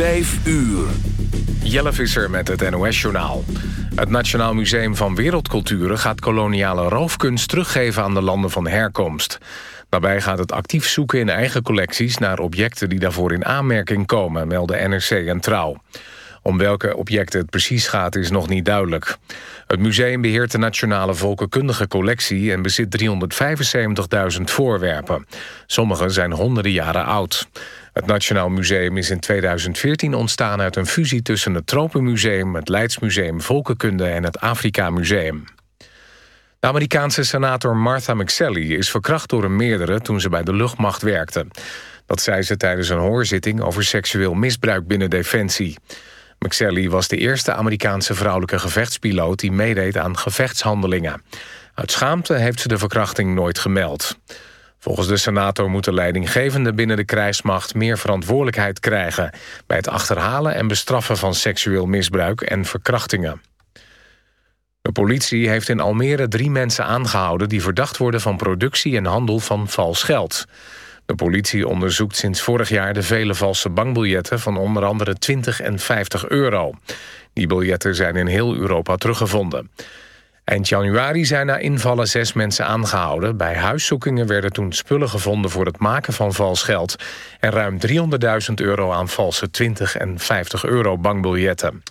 Vijf uur. Jelle Visser met het NOS-journaal. Het Nationaal Museum van Wereldculturen gaat koloniale roofkunst teruggeven aan de landen van herkomst. Daarbij gaat het actief zoeken in eigen collecties naar objecten die daarvoor in aanmerking komen, melden NRC en Trouw. Om welke objecten het precies gaat is nog niet duidelijk. Het museum beheert de Nationale Volkenkundige Collectie... en bezit 375.000 voorwerpen. Sommige zijn honderden jaren oud. Het Nationaal Museum is in 2014 ontstaan uit een fusie... tussen het Tropenmuseum, het Leidsmuseum Volkenkunde... en het Afrika Museum. De Amerikaanse senator Martha McSally is verkracht door een meerdere... toen ze bij de luchtmacht werkte. Dat zei ze tijdens een hoorzitting over seksueel misbruik binnen Defensie. McSally was de eerste Amerikaanse vrouwelijke gevechtspiloot... die meedeed aan gevechtshandelingen. Uit schaamte heeft ze de verkrachting nooit gemeld. Volgens de senator moeten leidinggevenden binnen de krijgsmacht... meer verantwoordelijkheid krijgen... bij het achterhalen en bestraffen van seksueel misbruik en verkrachtingen. De politie heeft in Almere drie mensen aangehouden... die verdacht worden van productie en handel van vals geld... De politie onderzoekt sinds vorig jaar de vele valse bankbiljetten... van onder andere 20 en 50 euro. Die biljetten zijn in heel Europa teruggevonden. Eind januari zijn na invallen zes mensen aangehouden. Bij huiszoekingen werden toen spullen gevonden voor het maken van vals geld... en ruim 300.000 euro aan valse 20 en 50 euro bankbiljetten.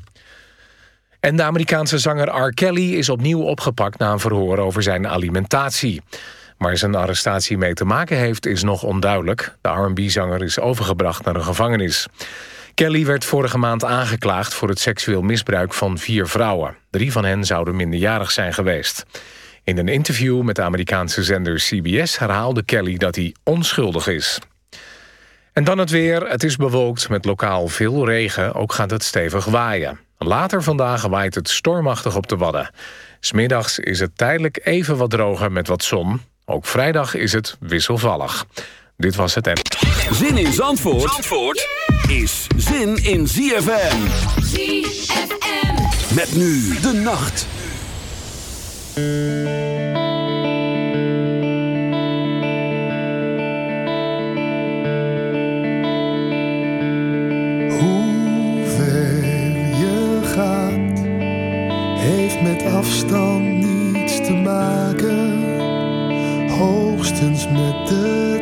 En de Amerikaanse zanger R. Kelly is opnieuw opgepakt... na een verhoor over zijn alimentatie. Waar zijn arrestatie mee te maken heeft is nog onduidelijk. De R&B-zanger is overgebracht naar een gevangenis. Kelly werd vorige maand aangeklaagd voor het seksueel misbruik van vier vrouwen. Drie van hen zouden minderjarig zijn geweest. In een interview met de Amerikaanse zender CBS herhaalde Kelly dat hij onschuldig is. En dan het weer. Het is bewolkt met lokaal veel regen. Ook gaat het stevig waaien. Later vandaag waait het stormachtig op de Wadden. Smiddags is het tijdelijk even wat droger met wat zon. Ook vrijdag is het wisselvallig. Dit was het en... Zin in Zandvoort, Zandvoort is zin in ZFM. ZFM. Met nu de nacht. Hoe ver je gaat, heeft met afstand niets te maken hoogstens met de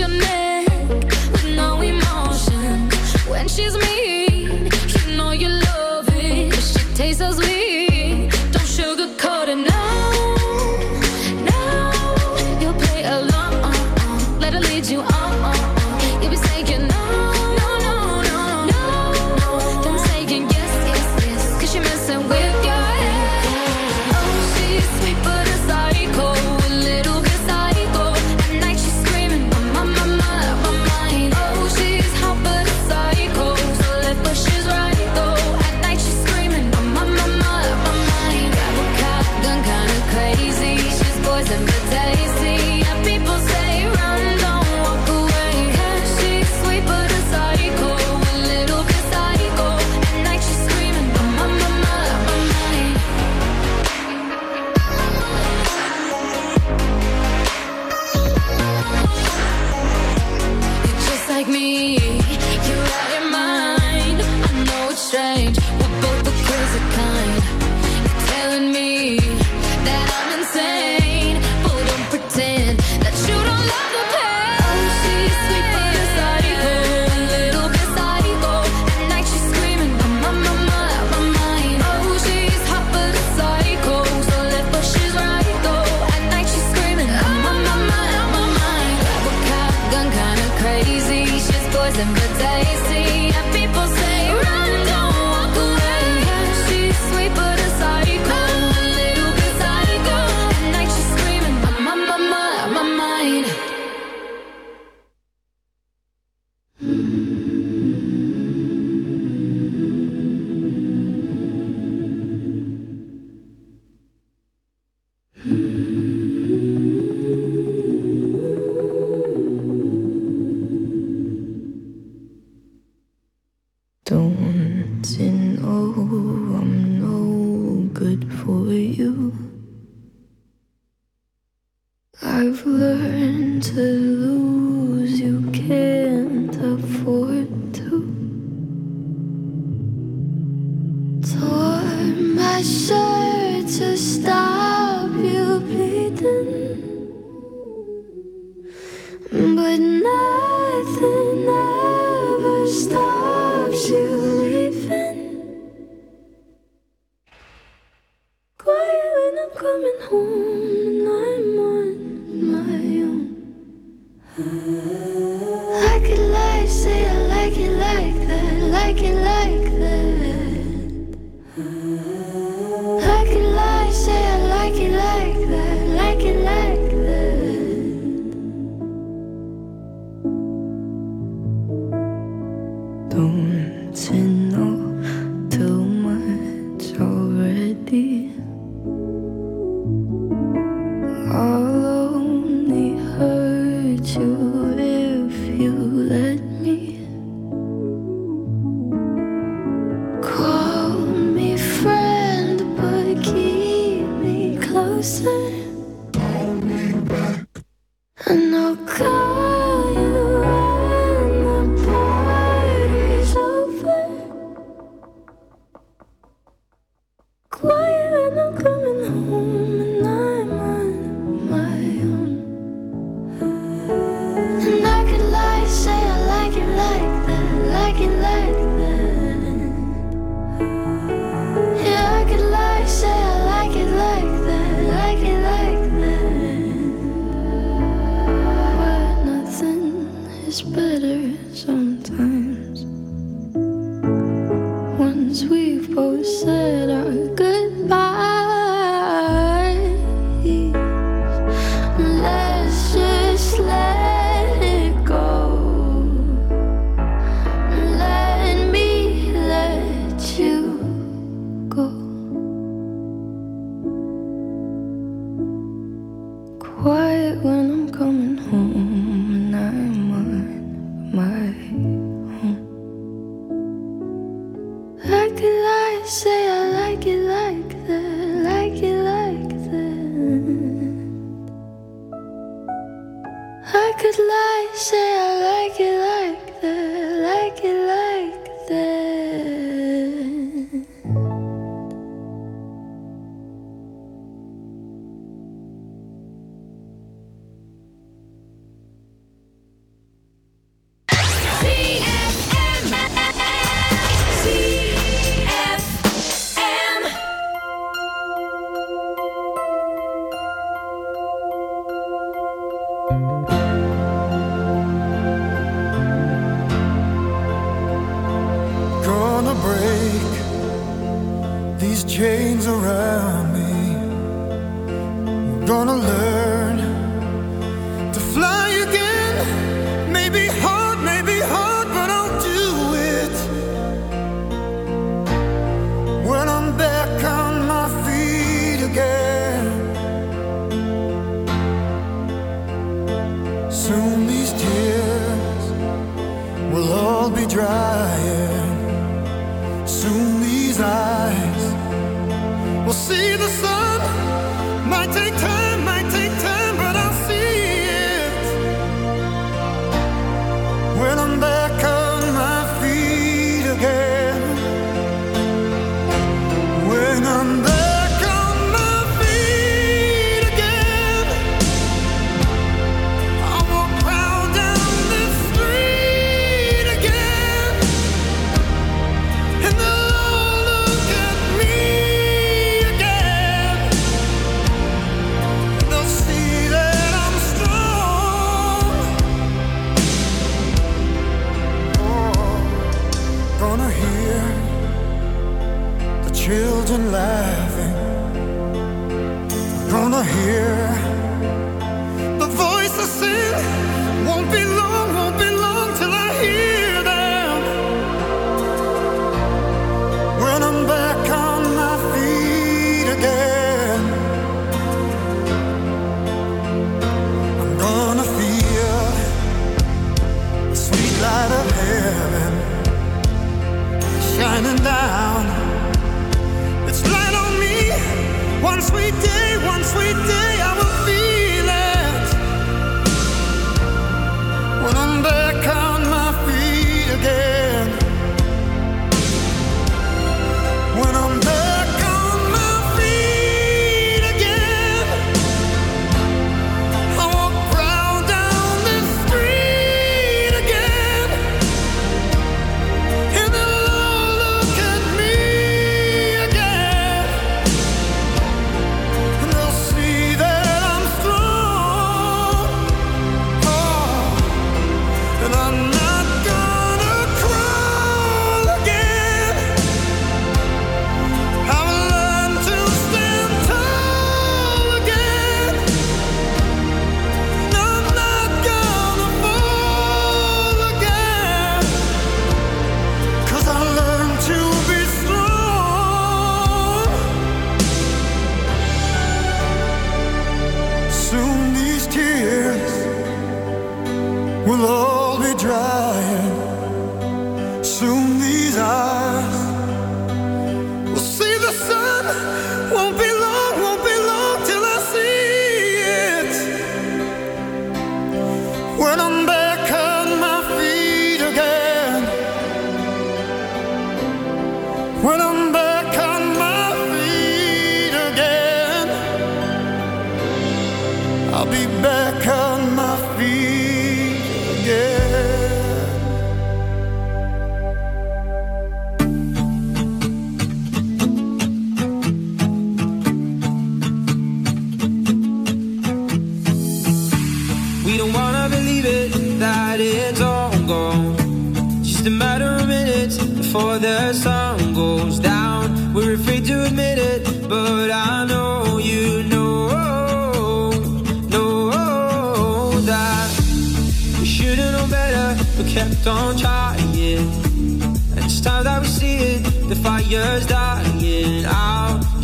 with no emotion when she's.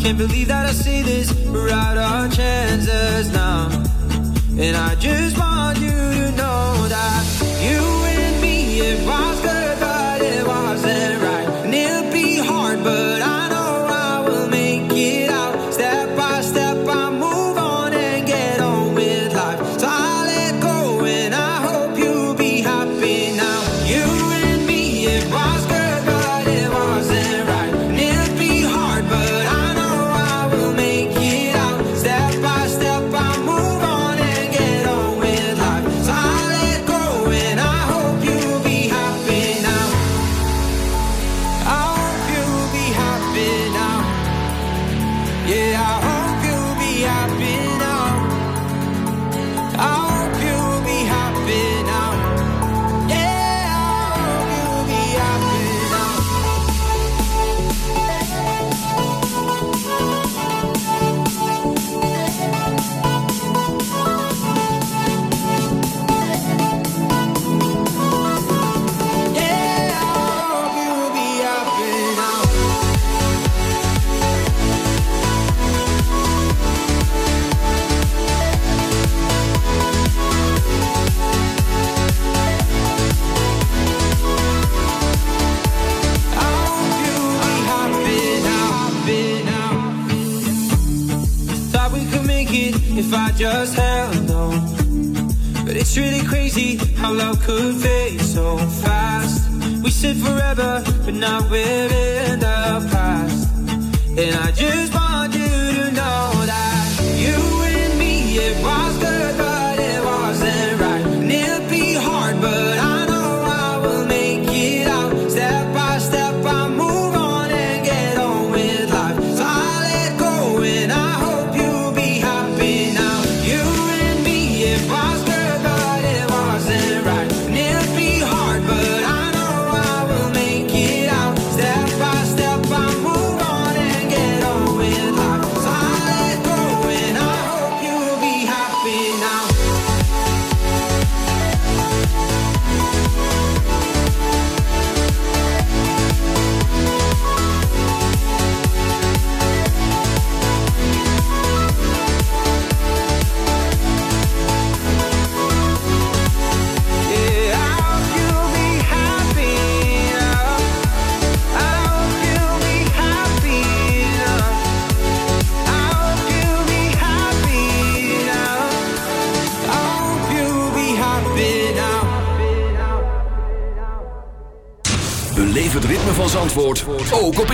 can't believe that I see this. We're out our chances now. And I just want It's really crazy how love could fade so fast. We said forever, but now we're in the past. And I just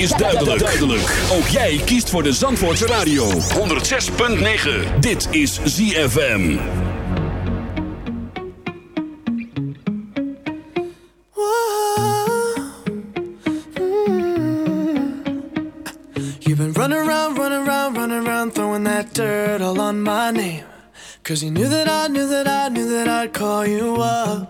is duidelijk. duidelijk. Ook jij kiest voor de Zandvoortse Radio. 106.9. Dit is ZFM. dirt all on my name Cause you knew that I knew that I knew that I'd call you up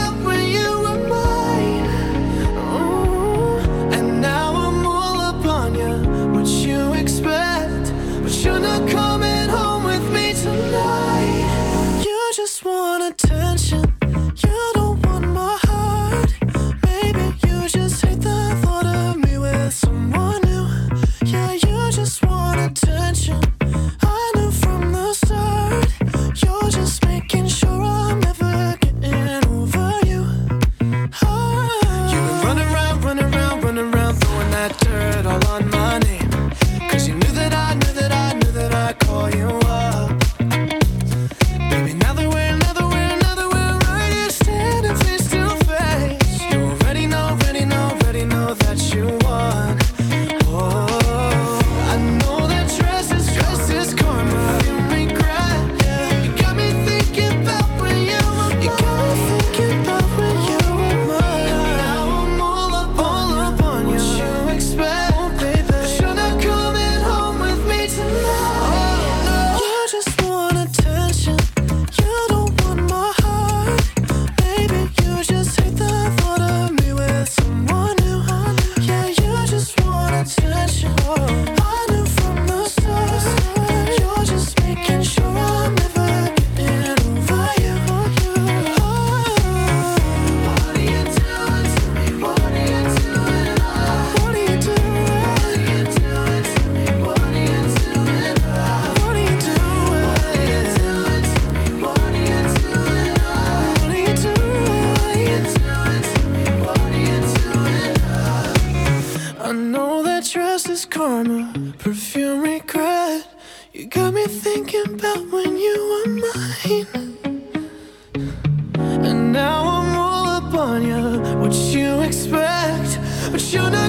should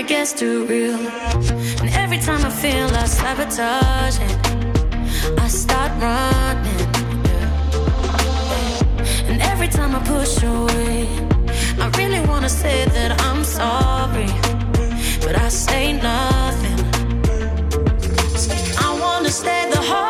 it gets too real. And every time I feel I sabotage it, I start running. And every time I push away, I really wanna say that I'm sorry, but I say nothing. I wanna stay the whole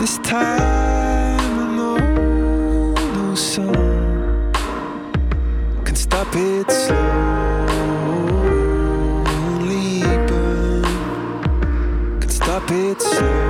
This time I know no song can stop it slowly burn. Can stop it slowly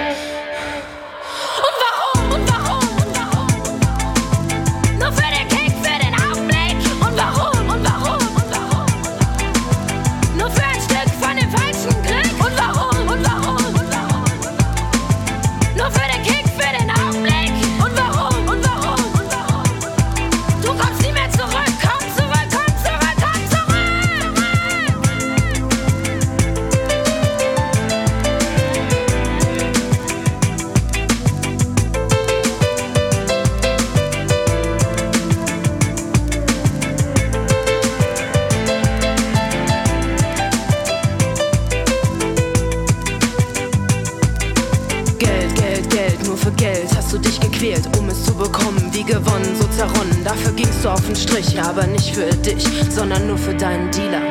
dich, sondern nur für deinen Dealer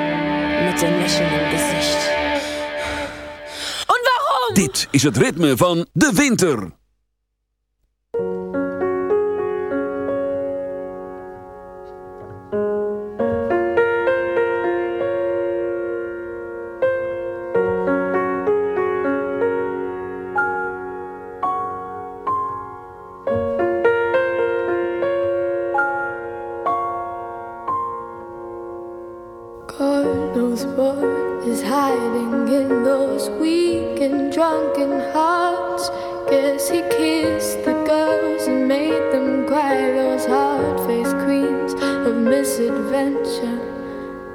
mit dem Lächeln im Gesicht. En waarom? Dit is het ritme van de winter.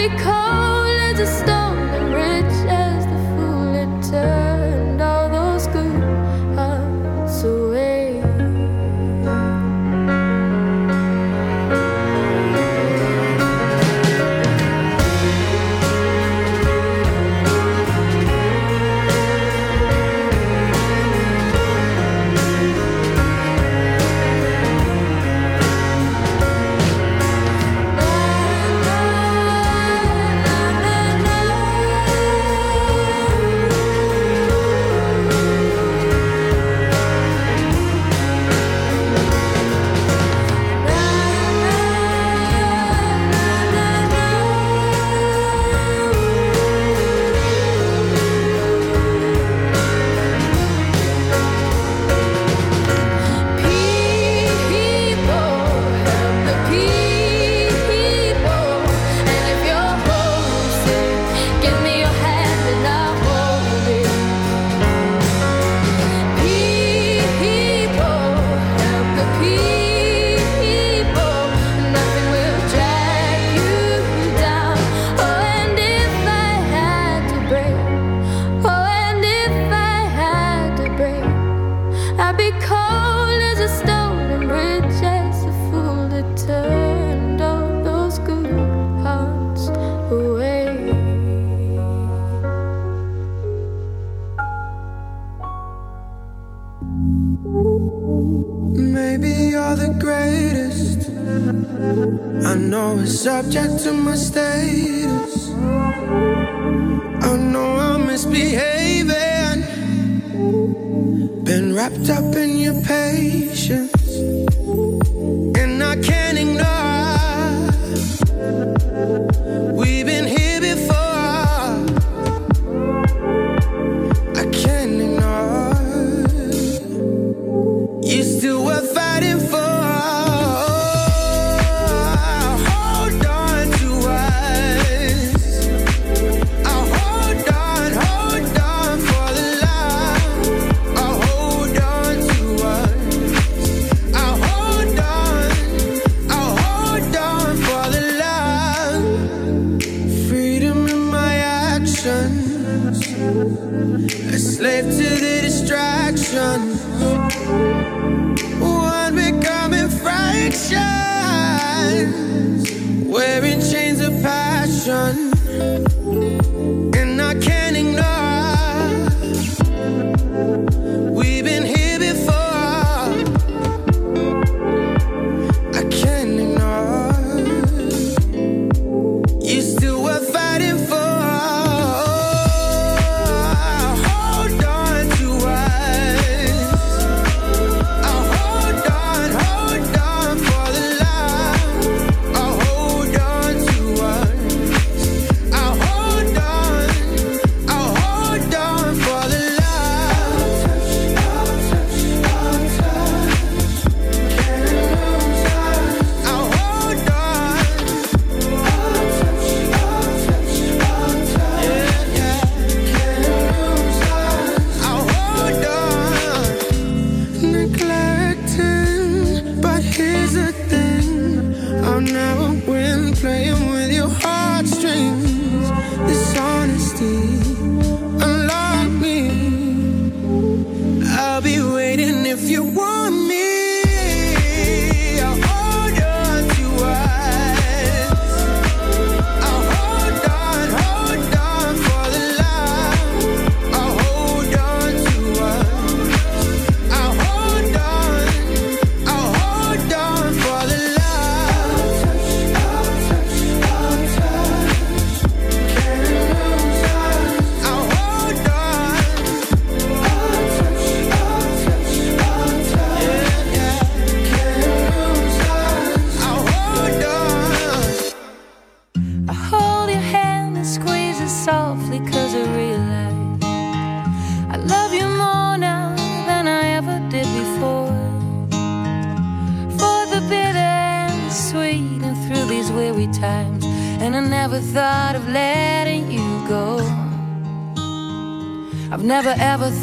be cold as a stone. misbehaving. Been wrapped up in your patience, and I can't ignore.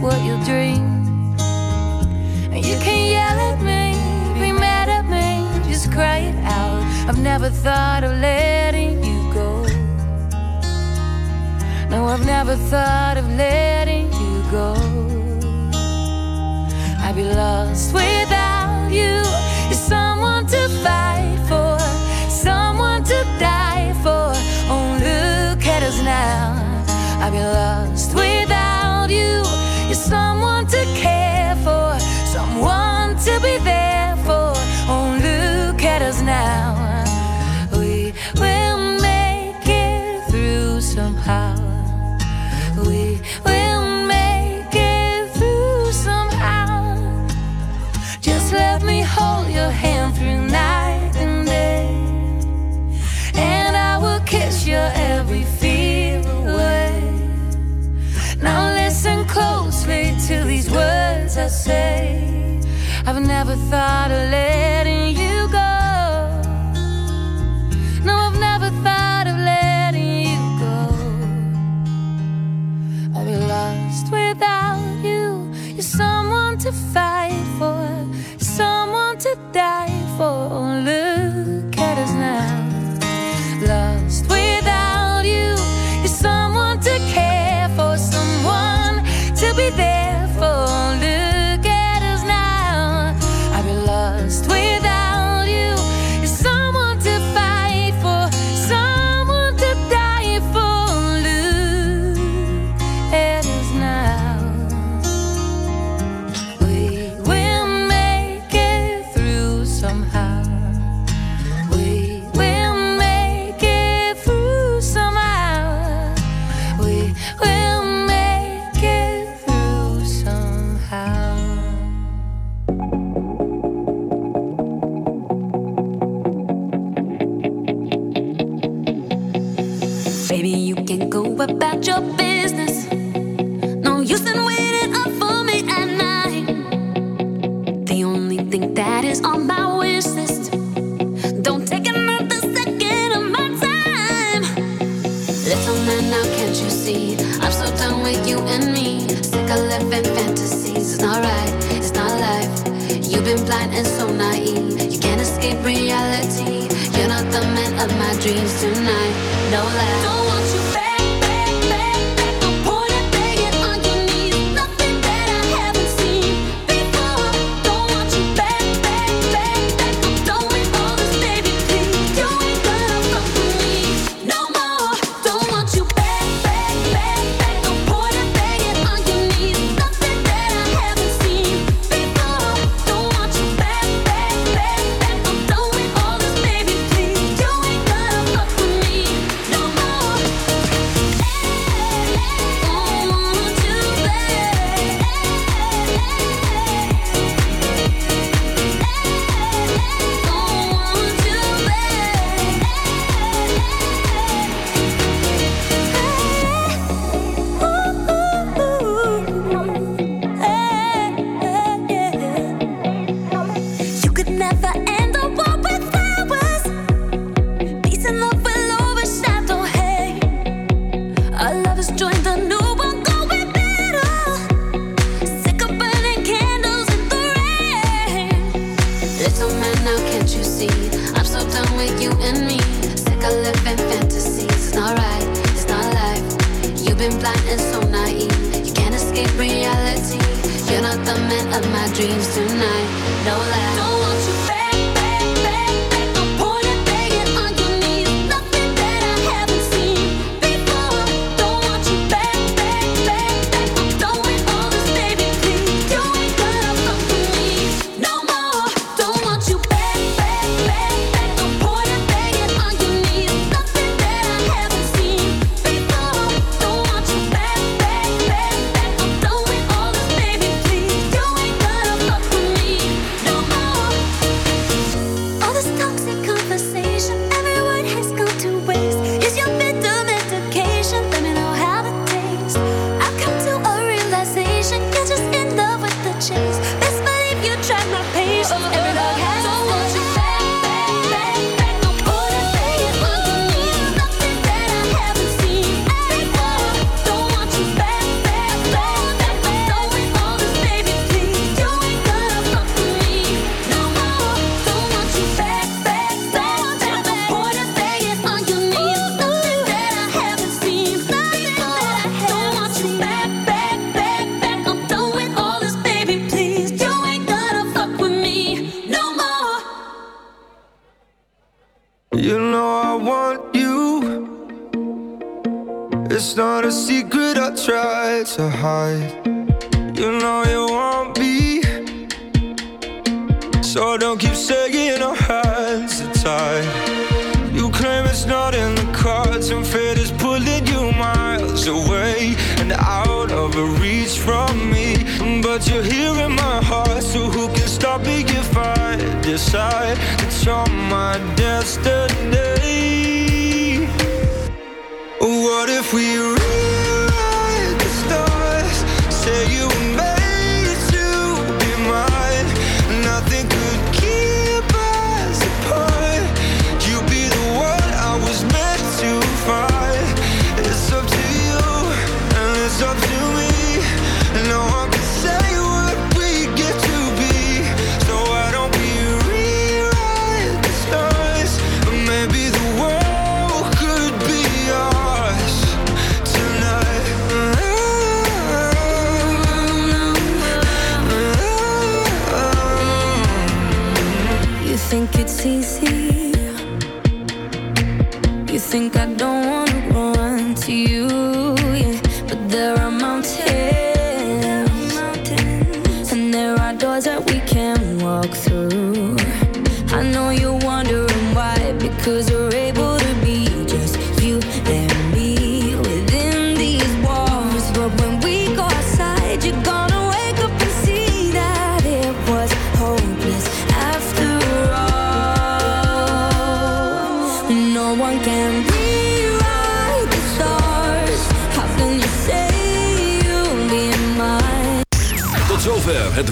what you dream. And you can yell at me, be mad at me, just cry it out. I've never thought of letting you go. No, I've never thought of letting you go. I'd be lost without you. You're someone say I've never thought of letting you go. No, I've never thought of letting you go. I'll be lost without you. You're someone to fight for, someone to die for. blind and so naive. You can't escape reality. You're not the man of my dreams tonight. No lie. it's not in the cards, and fate is pulling you miles away and out of reach from me. But you're here in my heart, so who can stop me if I decide it's on my destiny? What if we?